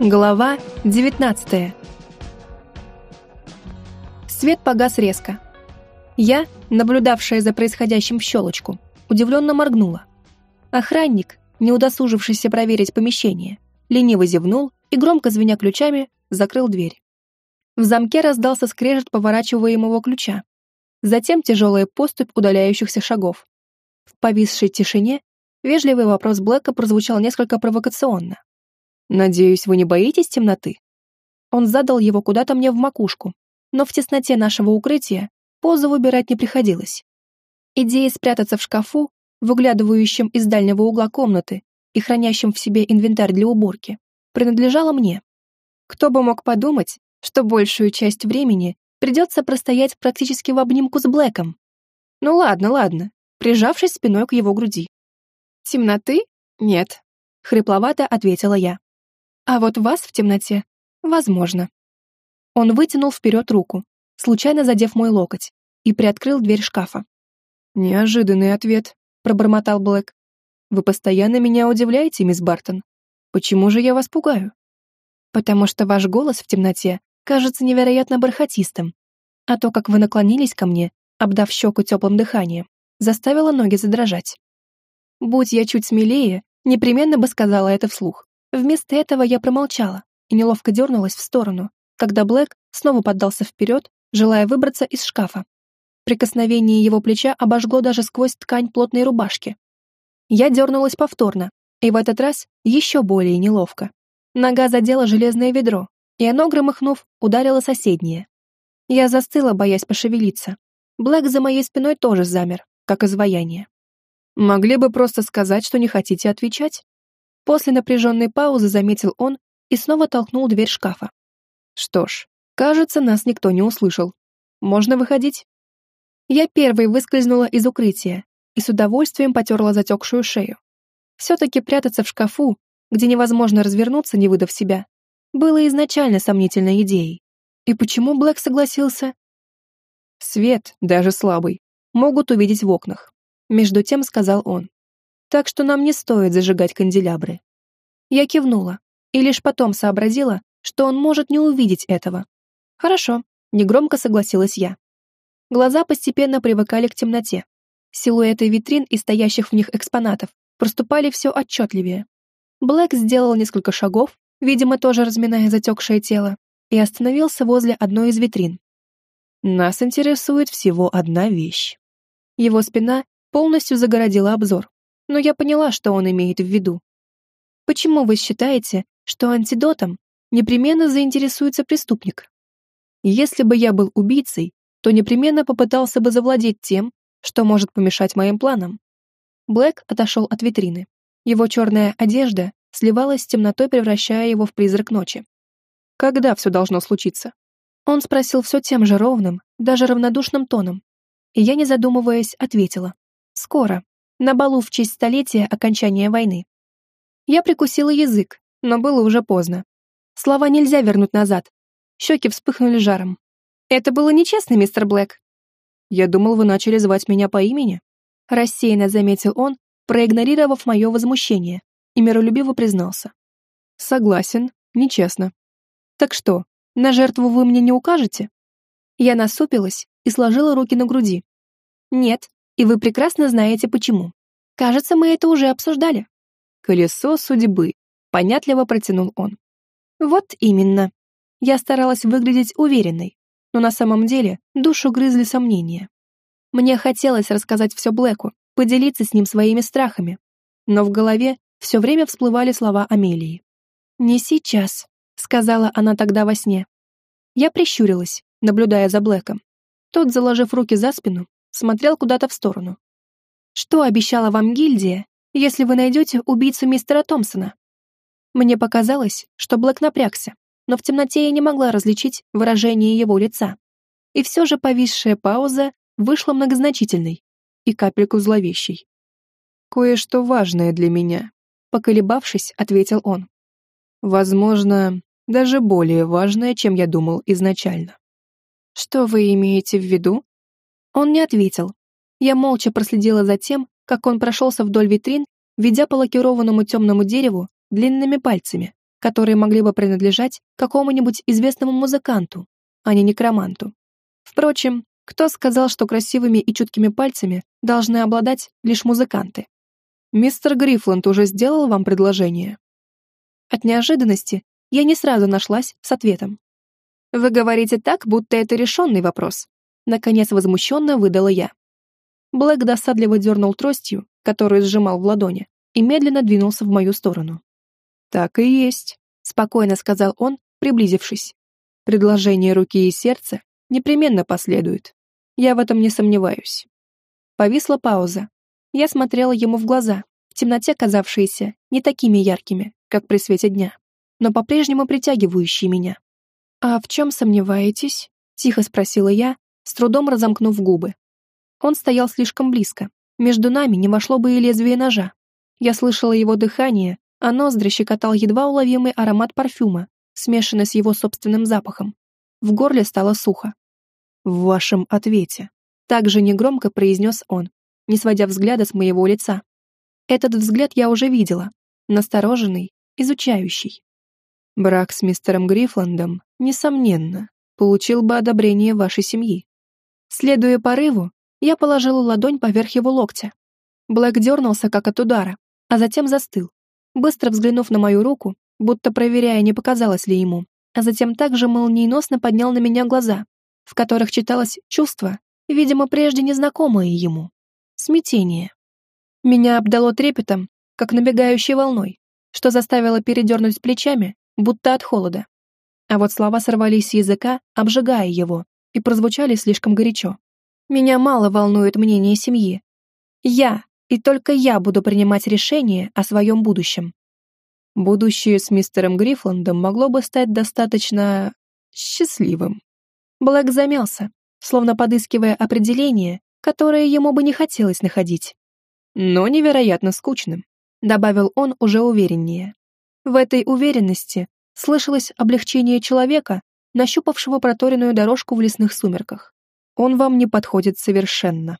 Глава 19 Свет погас резко. Я, наблюдавшая за происходящим в щелочку, удивленно моргнула. Охранник, не удосужившийся проверить помещение, лениво зевнул и, громко звеня ключами, закрыл дверь. В замке раздался скрежет поворачиваемого ключа. Затем тяжелая поступь удаляющихся шагов. В повисшей тишине вежливый вопрос Блэка прозвучал несколько провокационно. «Надеюсь, вы не боитесь темноты?» Он задал его куда-то мне в макушку, но в тесноте нашего укрытия позу выбирать не приходилось. Идея спрятаться в шкафу, выглядывающем из дальнего угла комнаты и хранящем в себе инвентарь для уборки, принадлежала мне. Кто бы мог подумать, что большую часть времени придется простоять практически в обнимку с Блэком. Ну ладно, ладно, прижавшись спиной к его груди. «Темноты? Нет», — хрипловато ответила я. А вот вас в темноте, возможно. Он вытянул вперед руку, случайно задев мой локоть, и приоткрыл дверь шкафа. «Неожиданный ответ», — пробормотал Блэк. «Вы постоянно меня удивляете, мисс Бартон. Почему же я вас пугаю?» «Потому что ваш голос в темноте кажется невероятно бархатистым, а то, как вы наклонились ко мне, обдав щеку теплым дыханием, заставило ноги задрожать. Будь я чуть смелее, непременно бы сказала это вслух. Вместо этого я промолчала и неловко дернулась в сторону, когда Блэк снова поддался вперед, желая выбраться из шкафа. Прикосновение его плеча обожгло даже сквозь ткань плотной рубашки. Я дернулась повторно, и в этот раз еще более неловко. Нога задела железное ведро, и оно, громыхнув, ударило соседнее. Я застыла, боясь пошевелиться. Блэк за моей спиной тоже замер, как изваяние. «Могли бы просто сказать, что не хотите отвечать?» После напряженной паузы заметил он и снова толкнул дверь шкафа. Что ж, кажется, нас никто не услышал. Можно выходить. Я первой выскользнула из укрытия и с удовольствием потерла затекшую шею. Все-таки прятаться в шкафу, где невозможно развернуться, не выдав себя, было изначально сомнительной идеей. И почему Блэк согласился? Свет, даже слабый, могут увидеть в окнах. Между тем сказал он так что нам не стоит зажигать канделябры. Я кивнула и лишь потом сообразила, что он может не увидеть этого. Хорошо, негромко согласилась я. Глаза постепенно привыкали к темноте. Силуэты витрин и стоящих в них экспонатов проступали все отчетливее. Блэк сделал несколько шагов, видимо, тоже разминая затекшее тело, и остановился возле одной из витрин. Нас интересует всего одна вещь. Его спина полностью загородила обзор но я поняла, что он имеет в виду. Почему вы считаете, что антидотом непременно заинтересуется преступник? Если бы я был убийцей, то непременно попытался бы завладеть тем, что может помешать моим планам. Блэк отошел от витрины. Его черная одежда сливалась с темнотой, превращая его в призрак ночи. Когда все должно случиться? Он спросил все тем же ровным, даже равнодушным тоном. И я, не задумываясь, ответила. Скоро на балу в честь столетия окончания войны. Я прикусила язык, но было уже поздно. Слова нельзя вернуть назад. Щеки вспыхнули жаром. «Это было нечестно, мистер Блэк». «Я думал, вы начали звать меня по имени», рассеянно заметил он, проигнорировав мое возмущение, и миролюбиво признался. «Согласен, нечестно. Так что, на жертву вы мне не укажете?» Я насупилась и сложила руки на груди. «Нет, и вы прекрасно знаете почему. Кажется, мы это уже обсуждали. Колесо судьбы, понятливо протянул он. Вот именно. Я старалась выглядеть уверенной, но на самом деле душу грызли сомнения. Мне хотелось рассказать все Блэку, поделиться с ним своими страхами, но в голове все время всплывали слова Амелии. «Не сейчас», — сказала она тогда во сне. Я прищурилась, наблюдая за Блэком. Тот, заложив руки за спину, смотрел куда-то в сторону. «Что обещала вам гильдия, если вы найдете убийцу мистера Томпсона?» Мне показалось, что Блэк напрягся, но в темноте я не могла различить выражение его лица. И все же повисшая пауза вышла многозначительной и капельку зловещей. «Кое-что важное для меня», — поколебавшись, ответил он. «Возможно, даже более важное, чем я думал изначально». «Что вы имеете в виду?» Он не ответил. Я молча проследила за тем, как он прошелся вдоль витрин, ведя по лакированному темному дереву длинными пальцами, которые могли бы принадлежать какому-нибудь известному музыканту, а не некроманту. Впрочем, кто сказал, что красивыми и чуткими пальцами должны обладать лишь музыканты? Мистер Грифланд уже сделал вам предложение? От неожиданности я не сразу нашлась с ответом. Вы говорите так, будто это решенный вопрос. Наконец возмущенно выдала я. Блэк досадливо дернул тростью, которую сжимал в ладони, и медленно двинулся в мою сторону. «Так и есть», — спокойно сказал он, приблизившись. «Предложение руки и сердца непременно последует. Я в этом не сомневаюсь». Повисла пауза. Я смотрела ему в глаза, в темноте казавшиеся не такими яркими, как при свете дня, но по-прежнему притягивающие меня. «А в чем сомневаетесь?» — тихо спросила я, с трудом разомкнув губы. Он стоял слишком близко. Между нами не вошло бы и лезвие ножа. Я слышала его дыхание, а ноздри щекотал едва уловимый аромат парфюма, смешанный с его собственным запахом. В горле стало сухо. «В вашем ответе», — также негромко произнес он, не сводя взгляда с моего лица. Этот взгляд я уже видела, настороженный, изучающий. Брак с мистером Грифландом, несомненно, получил бы одобрение вашей семьи. Следуя порыву, я положила ладонь поверх его локтя. Блэк дернулся, как от удара, а затем застыл, быстро взглянув на мою руку, будто проверяя, не показалось ли ему, а затем также молниеносно поднял на меня глаза, в которых читалось чувство, видимо, прежде незнакомое ему. Смятение. Меня обдало трепетом, как набегающей волной, что заставило передернуть плечами, будто от холода. А вот слова сорвались с языка, обжигая его, и прозвучали слишком горячо. Меня мало волнует мнение семьи. Я, и только я буду принимать решение о своем будущем. Будущее с мистером Грифландом могло бы стать достаточно... счастливым. Блэк замялся, словно подыскивая определение, которое ему бы не хотелось находить. Но невероятно скучным, добавил он уже увереннее. В этой уверенности слышалось облегчение человека, нащупавшего проторенную дорожку в лесных сумерках. Он вам не подходит совершенно.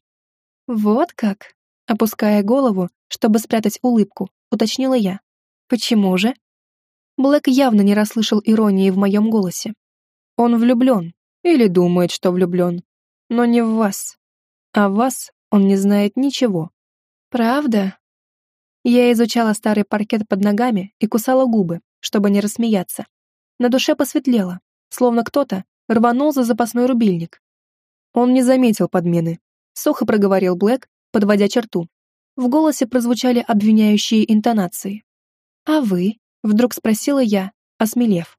Вот как? Опуская голову, чтобы спрятать улыбку, уточнила я. Почему же? Блэк явно не расслышал иронии в моем голосе. Он влюблен, или думает, что влюблен, но не в вас. А в вас он не знает ничего. Правда? Я изучала старый паркет под ногами и кусала губы, чтобы не рассмеяться. На душе посветлело, словно кто-то рванул за запасной рубильник. Он не заметил подмены. Сухо проговорил Блэк, подводя черту. В голосе прозвучали обвиняющие интонации. «А вы?» — вдруг спросила я, осмелев.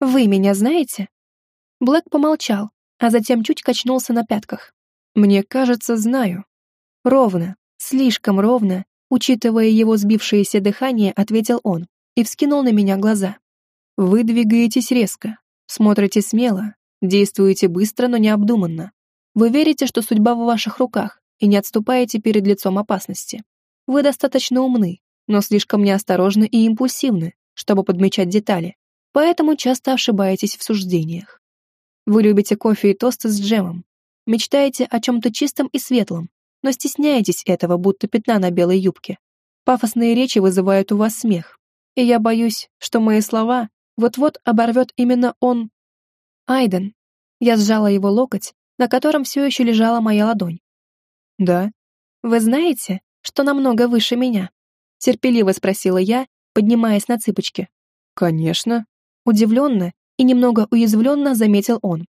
«Вы меня знаете?» Блэк помолчал, а затем чуть качнулся на пятках. «Мне кажется, знаю». Ровно, слишком ровно, учитывая его сбившееся дыхание, ответил он и вскинул на меня глаза. «Вы двигаетесь резко, смотрите смело, действуете быстро, но необдуманно. Вы верите, что судьба в ваших руках, и не отступаете перед лицом опасности. Вы достаточно умны, но слишком неосторожны и импульсивны, чтобы подмечать детали, поэтому часто ошибаетесь в суждениях. Вы любите кофе и тосты с джемом, мечтаете о чем-то чистом и светлом, но стесняетесь этого, будто пятна на белой юбке. Пафосные речи вызывают у вас смех, и я боюсь, что мои слова вот-вот оборвет именно он. Айден. Я сжала его локоть, на котором все еще лежала моя ладонь. Да. Вы знаете, что намного выше меня? Терпеливо спросила я, поднимаясь на цыпочки. Конечно. Удивленно и немного уязвленно заметил он.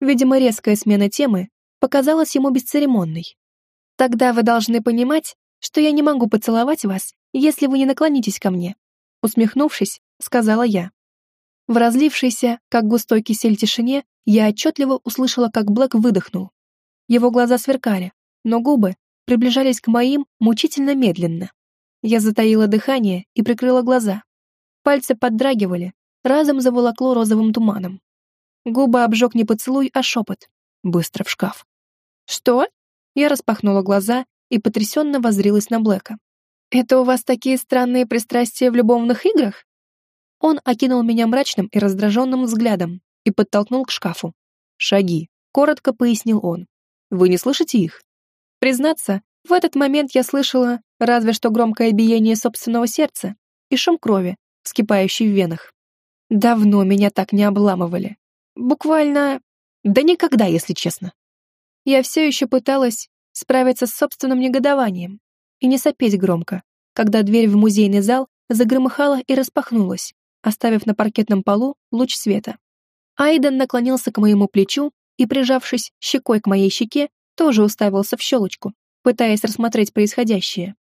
Видимо, резкая смена темы показалась ему бесцеремонной. Тогда вы должны понимать, что я не могу поцеловать вас, если вы не наклонитесь ко мне. Усмехнувшись, сказала я. В разлившейся, как густой кисель тишине, я отчетливо услышала, как Блэк выдохнул. Его глаза сверкали, но губы приближались к моим мучительно медленно. Я затаила дыхание и прикрыла глаза. Пальцы поддрагивали, разом заволокло розовым туманом. Губы обжег не поцелуй, а шепот. Быстро в шкаф. «Что?» Я распахнула глаза и потрясенно воззрилась на Блэка. «Это у вас такие странные пристрастия в любовных играх?» Он окинул меня мрачным и раздраженным взглядом и подтолкнул к шкафу. «Шаги», — коротко пояснил он. «Вы не слышите их?» Признаться, в этот момент я слышала разве что громкое биение собственного сердца и шум крови, вскипающий в венах. Давно меня так не обламывали. Буквально... Да никогда, если честно. Я все еще пыталась справиться с собственным негодованием и не сопеть громко, когда дверь в музейный зал загромыхала и распахнулась, оставив на паркетном полу луч света. Айден наклонился к моему плечу и, прижавшись щекой к моей щеке, тоже уставился в щелочку, пытаясь рассмотреть происходящее.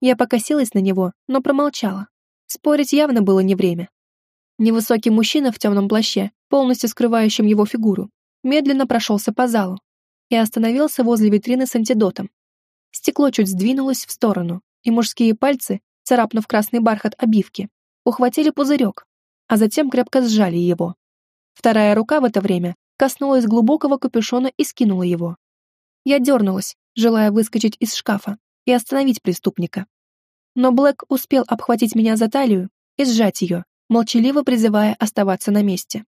Я покосилась на него, но промолчала. Спорить явно было не время. Невысокий мужчина в темном плаще, полностью скрывающем его фигуру, медленно прошелся по залу и остановился возле витрины с антидотом. Стекло чуть сдвинулось в сторону, и мужские пальцы, царапнув красный бархат обивки, ухватили пузырек, а затем крепко сжали его. Вторая рука в это время коснулась глубокого капюшона и скинула его. Я дернулась, желая выскочить из шкафа и остановить преступника. Но Блэк успел обхватить меня за талию и сжать ее, молчаливо призывая оставаться на месте.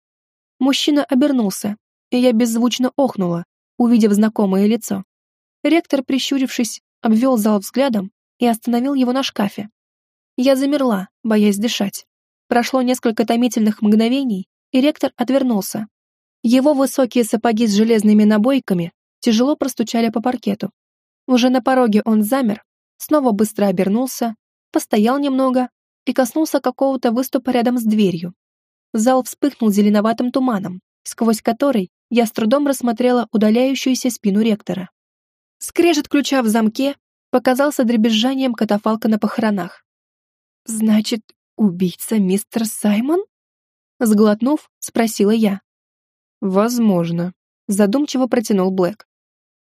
Мужчина обернулся, и я беззвучно охнула, увидев знакомое лицо. Ректор, прищурившись, обвел зал взглядом и остановил его на шкафе. Я замерла, боясь дышать. Прошло несколько томительных мгновений, и ректор отвернулся. Его высокие сапоги с железными набойками тяжело простучали по паркету. Уже на пороге он замер, снова быстро обернулся, постоял немного и коснулся какого-то выступа рядом с дверью. Зал вспыхнул зеленоватым туманом, сквозь который я с трудом рассмотрела удаляющуюся спину ректора. Скрежет ключа в замке показался дребезжанием катафалка на похоронах. «Значит, убийца мистер Саймон?» Сглотнув, спросила я. «Возможно», — задумчиво протянул Блэк.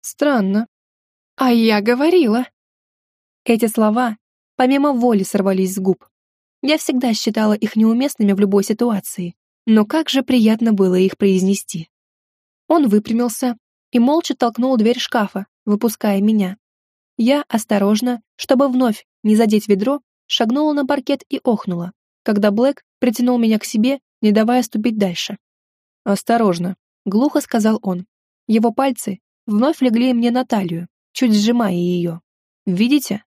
«Странно». «А я говорила». Эти слова помимо воли сорвались с губ. Я всегда считала их неуместными в любой ситуации, но как же приятно было их произнести. Он выпрямился и молча толкнул дверь шкафа, выпуская меня. Я осторожно, чтобы вновь не задеть ведро, шагнула на паркет и охнула, когда Блэк притянул меня к себе, не давая ступить дальше. «Осторожно», — глухо сказал он. Его пальцы вновь легли мне на талию, чуть сжимая ее. «Видите?»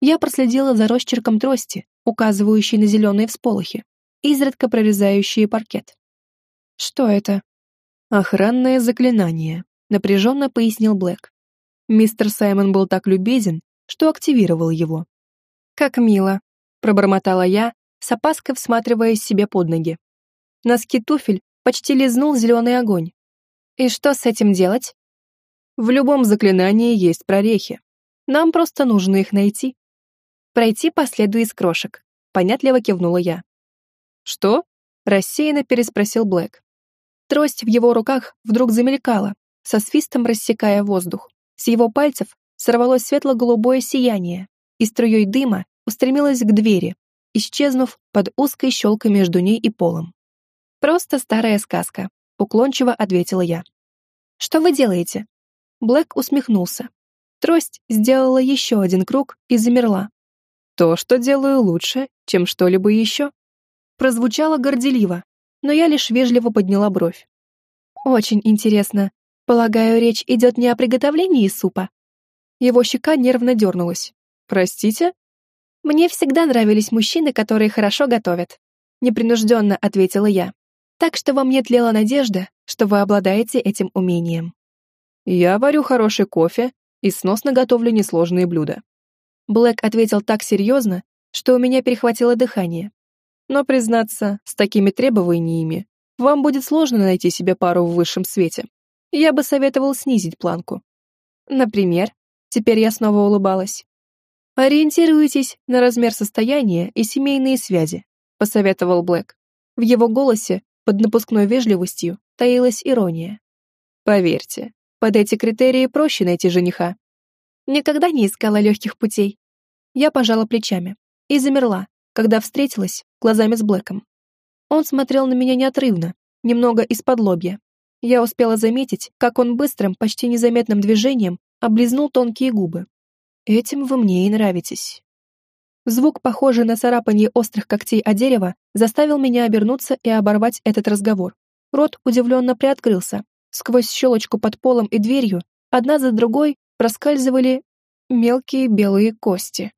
Я проследила за росчерком трости, указывающей на зеленые всполохи, изредка прорезающие паркет. «Что это?» «Охранное заклинание», — напряженно пояснил Блэк. Мистер Саймон был так любезен, что активировал его. «Как мило», — пробормотала я, с опаской всматриваясь себе под ноги. Носки туфель почти лизнул зеленый огонь. «И что с этим делать?» «В любом заклинании есть прорехи. Нам просто нужно их найти». Пройти по следу из крошек. Понятливо кивнула я. «Что?» — рассеянно переспросил Блэк. Трость в его руках вдруг замелькала, со свистом рассекая воздух. С его пальцев сорвалось светло-голубое сияние, и струей дыма устремилась к двери, исчезнув под узкой щелкой между ней и полом. «Просто старая сказка», — уклончиво ответила я. «Что вы делаете?» Блэк усмехнулся. Трость сделала еще один круг и замерла, то, что делаю лучше, чем что-либо еще. Прозвучало горделиво, но я лишь вежливо подняла бровь. Очень интересно. Полагаю, речь идет не о приготовлении супа. Его щека нервно дернулась. Простите? Мне всегда нравились мужчины, которые хорошо готовят. Непринужденно ответила я. Так что во мне тлела надежда, что вы обладаете этим умением. Я варю хороший кофе и сносно готовлю несложные блюда. Блэк ответил так серьезно, что у меня перехватило дыхание. Но, признаться, с такими требованиями вам будет сложно найти себе пару в высшем свете. Я бы советовал снизить планку. Например, теперь я снова улыбалась. Ориентируйтесь на размер состояния и семейные связи, посоветовал Блэк. В его голосе, под напускной вежливостью, таилась ирония. Поверьте, под эти критерии проще найти жениха. Никогда не искала легких путей. Я пожала плечами и замерла, когда встретилась глазами с Блэком. Он смотрел на меня неотрывно, немного из-под лобья. Я успела заметить, как он быстрым, почти незаметным движением облизнул тонкие губы. «Этим вы мне и нравитесь». Звук, похожий на царапание острых когтей о дерево, заставил меня обернуться и оборвать этот разговор. Рот удивленно приоткрылся. Сквозь щелочку под полом и дверью, одна за другой, проскальзывали мелкие белые кости.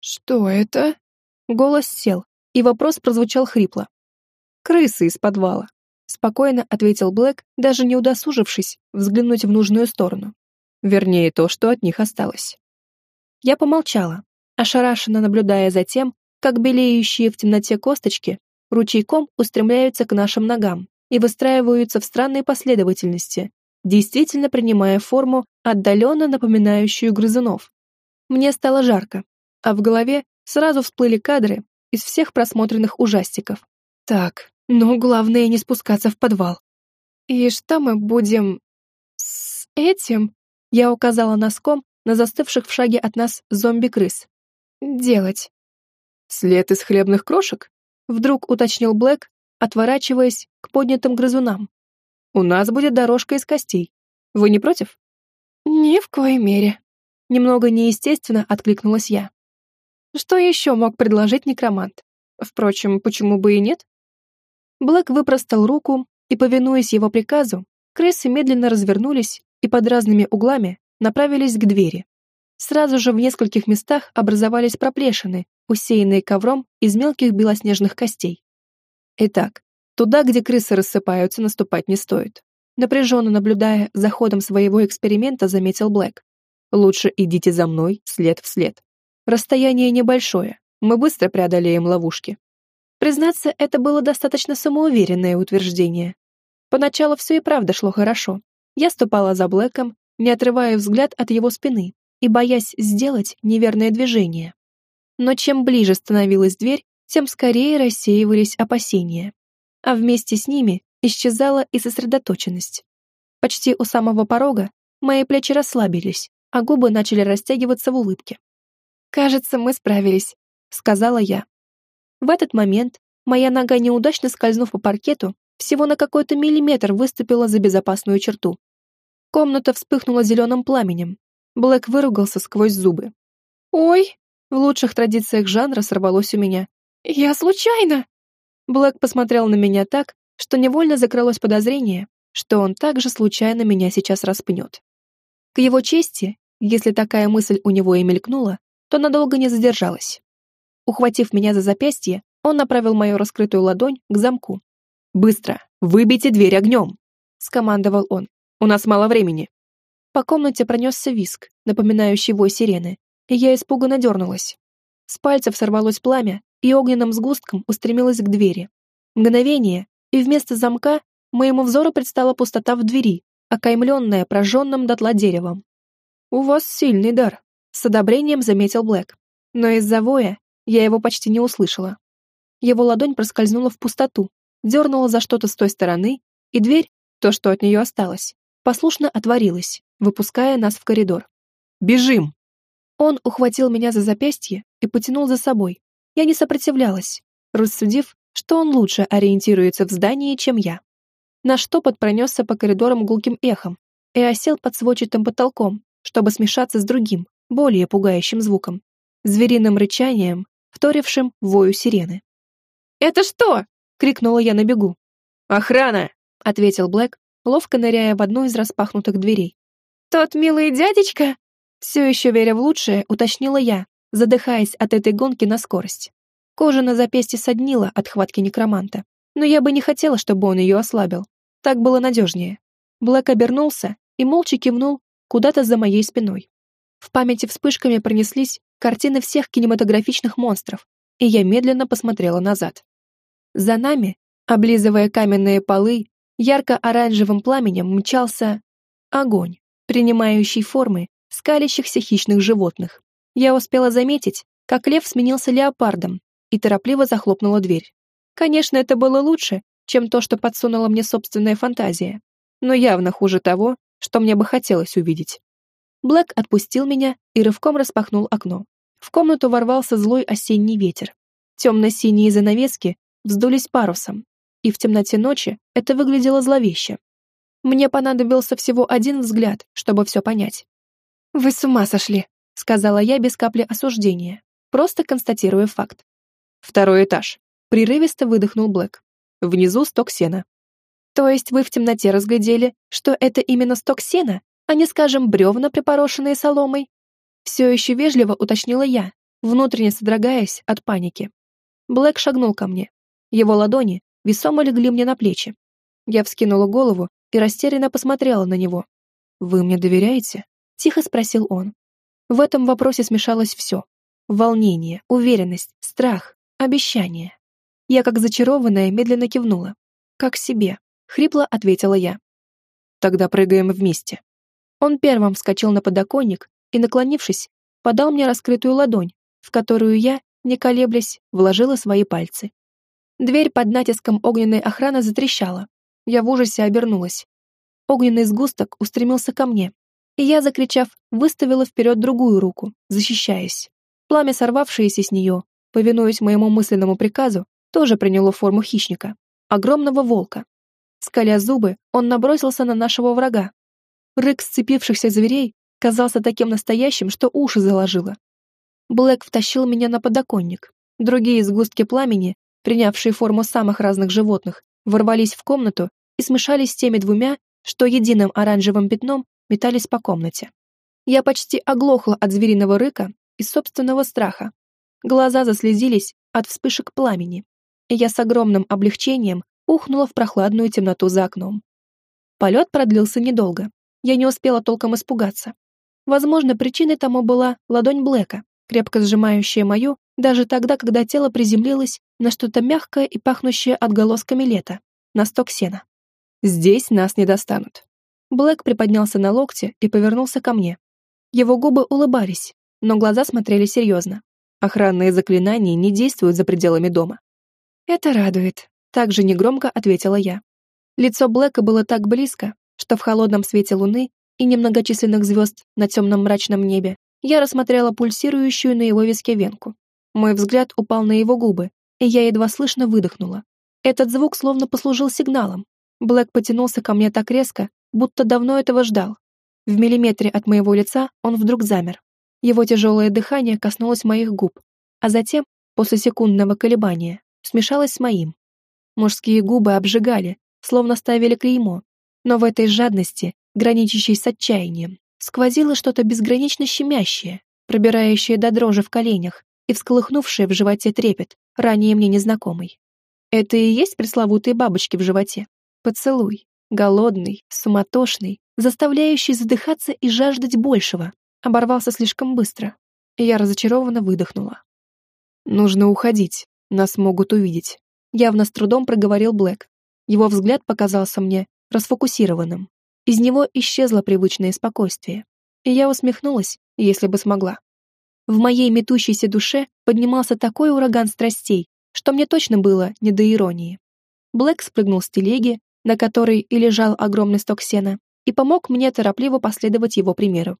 «Что это?» Голос сел, и вопрос прозвучал хрипло. «Крысы из подвала», — спокойно ответил Блэк, даже не удосужившись взглянуть в нужную сторону. Вернее, то, что от них осталось. Я помолчала, ошарашенно наблюдая за тем, как белеющие в темноте косточки ручейком устремляются к нашим ногам и выстраиваются в странной последовательности, действительно принимая форму, отдаленно напоминающую грызунов. Мне стало жарко, а в голове сразу всплыли кадры из всех просмотренных ужастиков. Так, ну главное не спускаться в подвал. И что мы будем... с этим? Я указала носком на застывших в шаге от нас зомби-крыс. Делать. След из хлебных крошек? Вдруг уточнил Блэк, отворачиваясь к поднятым грызунам. «У нас будет дорожка из костей. Вы не против?» «Ни в коей мере». Немного неестественно откликнулась я. Что еще мог предложить некромант? Впрочем, почему бы и нет? Блэк выпростал руку, и, повинуясь его приказу, крысы медленно развернулись и под разными углами направились к двери. Сразу же в нескольких местах образовались проплешины, усеянные ковром из мелких белоснежных костей. Итак, туда, где крысы рассыпаются, наступать не стоит. Напряженно наблюдая за ходом своего эксперимента, заметил Блэк. Лучше идите за мной, след в след. Расстояние небольшое, мы быстро преодолеем ловушки. Признаться, это было достаточно самоуверенное утверждение. Поначалу все и правда шло хорошо. Я ступала за Блэком, не отрывая взгляд от его спины и боясь сделать неверное движение но чем ближе становилась дверь, тем скорее рассеивались опасения. А вместе с ними исчезала и сосредоточенность. Почти у самого порога мои плечи расслабились, а губы начали растягиваться в улыбке. «Кажется, мы справились», — сказала я. В этот момент моя нога, неудачно скользнув по паркету, всего на какой-то миллиметр выступила за безопасную черту. Комната вспыхнула зеленым пламенем. Блэк выругался сквозь зубы. «Ой!» В лучших традициях жанра сорвалось у меня. «Я случайно!» Блэк посмотрел на меня так, что невольно закрылось подозрение, что он также случайно меня сейчас распнет. К его чести, если такая мысль у него и мелькнула, то надолго не задержалась. Ухватив меня за запястье, он направил мою раскрытую ладонь к замку. «Быстро! Выбейте дверь огнем!» — скомандовал он. «У нас мало времени!» По комнате пронесся виск, напоминающий вой сирены, и я испуганно дернулась. С пальцев сорвалось пламя, и огненным сгустком устремилось к двери. Мгновение, и вместо замка моему взору предстала пустота в двери, окаймленная прожженным дотла деревом. «У вас сильный дар», — с одобрением заметил Блэк. Но из-за воя я его почти не услышала. Его ладонь проскользнула в пустоту, дернула за что-то с той стороны, и дверь, то, что от нее осталось, послушно отворилась, выпуская нас в коридор. «Бежим!» Он ухватил меня за запястье и потянул за собой. Я не сопротивлялась, рассудив, что он лучше ориентируется в здании, чем я. Наш топот пронесся по коридорам гулким эхом и осел под сводчатым потолком, чтобы смешаться с другим, более пугающим звуком, звериным рычанием, вторившим вою сирены. «Это что?» — крикнула я на бегу. «Охрана!» — ответил Блэк, ловко ныряя в одну из распахнутых дверей. «Тот милый дядечка?» Все еще веря в лучшее, уточнила я, задыхаясь от этой гонки на скорость. Кожа на запястье соднила от хватки некроманта, но я бы не хотела, чтобы он ее ослабил. Так было надежнее. Блэк обернулся и молча кивнул куда-то за моей спиной. В памяти вспышками пронеслись картины всех кинематографичных монстров, и я медленно посмотрела назад. За нами, облизывая каменные полы, ярко-оранжевым пламенем мчался огонь, принимающий формы скалящихся хищных животных. Я успела заметить, как лев сменился леопардом и торопливо захлопнула дверь. Конечно, это было лучше, чем то, что подсунула мне собственная фантазия, но явно хуже того, что мне бы хотелось увидеть. Блэк отпустил меня и рывком распахнул окно. В комнату ворвался злой осенний ветер. Темно-синие занавески вздулись парусом, и в темноте ночи это выглядело зловеще. Мне понадобился всего один взгляд, чтобы все понять. «Вы с ума сошли», — сказала я без капли осуждения, просто констатируя факт. «Второй этаж», — прерывисто выдохнул Блэк. «Внизу сток сена». «То есть вы в темноте разглядели, что это именно сток сена, а не, скажем, бревна, припорошенные соломой?» Все еще вежливо уточнила я, внутренне содрогаясь от паники. Блэк шагнул ко мне. Его ладони весомо легли мне на плечи. Я вскинула голову и растерянно посмотрела на него. «Вы мне доверяете?» — тихо спросил он. В этом вопросе смешалось все. Волнение, уверенность, страх, обещание. Я, как зачарованная, медленно кивнула. «Как себе», — хрипло ответила я. «Тогда прыгаем вместе». Он первым вскочил на подоконник и, наклонившись, подал мне раскрытую ладонь, в которую я, не колеблясь, вложила свои пальцы. Дверь под натиском огненной охраны затрещала. Я в ужасе обернулась. Огненный сгусток устремился ко мне, и я, закричав, выставила вперед другую руку, защищаясь. Пламя, сорвавшееся с нее, повинуясь моему мысленному приказу, тоже приняло форму хищника, огромного волка. Скаля зубы, он набросился на нашего врага. Рык сцепившихся зверей казался таким настоящим, что уши заложило. Блэк втащил меня на подоконник. Другие сгустки пламени, принявшие форму самых разных животных, ворвались в комнату и смешались с теми двумя, что единым оранжевым пятном метались по комнате. Я почти оглохла от звериного рыка и собственного страха. Глаза заслезились от вспышек пламени, и я с огромным облегчением ухнула в прохладную темноту за окном. Полет продлился недолго. Я не успела толком испугаться. Возможно, причиной тому была ладонь Блэка, крепко сжимающая мою, даже тогда, когда тело приземлилось на что-то мягкое и пахнущее отголосками лета, на сток сена. «Здесь нас не достанут». Блэк приподнялся на локте и повернулся ко мне. Его губы улыбались, но глаза смотрели серьезно. Охранные заклинания не действуют за пределами дома. «Это радует», — также негромко ответила я. Лицо Блэка было так близко, что в холодном свете луны и немногочисленных звезд на темном мрачном небе я рассмотрела пульсирующую на его виске венку. Мой взгляд упал на его губы, и я едва слышно выдохнула. Этот звук словно послужил сигналом. Блэк потянулся ко мне так резко, будто давно этого ждал. В миллиметре от моего лица он вдруг замер. Его тяжелое дыхание коснулось моих губ, а затем, после секундного колебания, смешалось с моим. Мужские губы обжигали, словно ставили клеймо, но в этой жадности, граничащей с отчаянием, сквозило что-то безгранично щемящее, пробирающее до дрожи в коленях и всколыхнувшее в животе трепет, ранее мне незнакомый. Это и есть пресловутые бабочки в животе. Поцелуй, голодный, суматошный, заставляющий задыхаться и жаждать большего, оборвался слишком быстро, я разочарованно выдохнула. «Нужно уходить, нас могут увидеть», явно с трудом проговорил Блэк. Его взгляд показался мне расфокусированным. Из него исчезло привычное спокойствие, и я усмехнулась, если бы смогла. В моей метущейся душе поднимался такой ураган страстей, что мне точно было не до иронии. Блэк спрыгнул с телеги, на которой и лежал огромный сток сена, и помог мне торопливо последовать его примеру.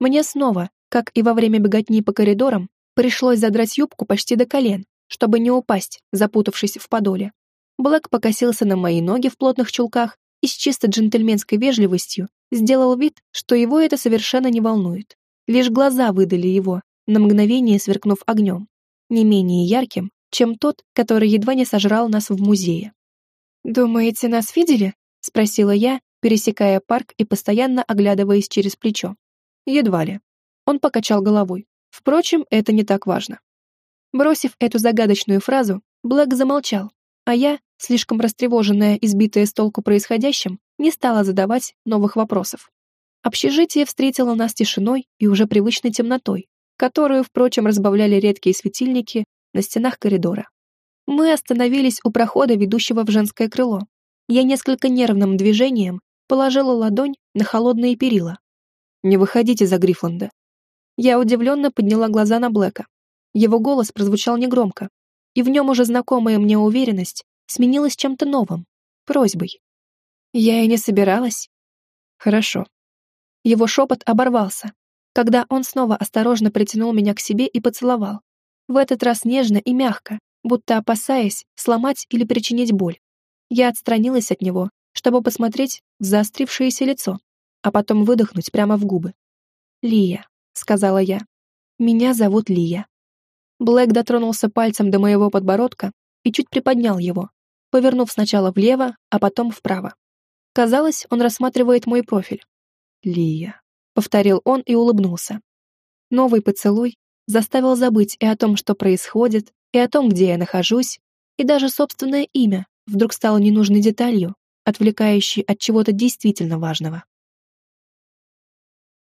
Мне снова, как и во время беготни по коридорам, пришлось задрать юбку почти до колен, чтобы не упасть, запутавшись в подоле. Блэк покосился на мои ноги в плотных чулках и с чисто джентльменской вежливостью сделал вид, что его это совершенно не волнует. Лишь глаза выдали его, на мгновение сверкнув огнем, не менее ярким, чем тот, который едва не сожрал нас в музее. «Думаете, нас видели?» — спросила я, пересекая парк и постоянно оглядываясь через плечо. Едва ли. Он покачал головой. Впрочем, это не так важно. Бросив эту загадочную фразу, Блэк замолчал, а я, слишком растревоженная и сбитая с толку происходящим, не стала задавать новых вопросов. Общежитие встретило нас тишиной и уже привычной темнотой, которую, впрочем, разбавляли редкие светильники на стенах коридора. Мы остановились у прохода, ведущего в женское крыло. Я несколько нервным движением положила ладонь на холодные перила. «Не выходите за Грифланда». Я удивленно подняла глаза на Блэка. Его голос прозвучал негромко, и в нем уже знакомая мне уверенность сменилась чем-то новым, просьбой. Я и не собиралась. Хорошо. Его шепот оборвался, когда он снова осторожно притянул меня к себе и поцеловал. В этот раз нежно и мягко, будто опасаясь сломать или причинить боль. Я отстранилась от него, чтобы посмотреть в заострившееся лицо, а потом выдохнуть прямо в губы. «Лия», — сказала я. «Меня зовут Лия». Блэк дотронулся пальцем до моего подбородка и чуть приподнял его, повернув сначала влево, а потом вправо. Казалось, он рассматривает мой профиль. «Лия», — повторил он и улыбнулся. Новый поцелуй заставил забыть и о том, что происходит, и о том, где я нахожусь, и даже собственное имя, вдруг стало ненужной деталью, отвлекающей от чего-то действительно важного.